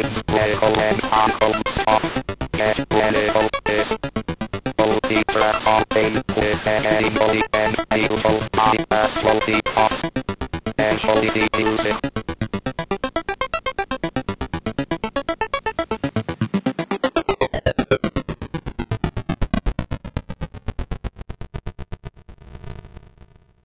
and Uncle Stop. Get ready for this. Multi track campaign with anybody and people. I slowly pop. And slowly music.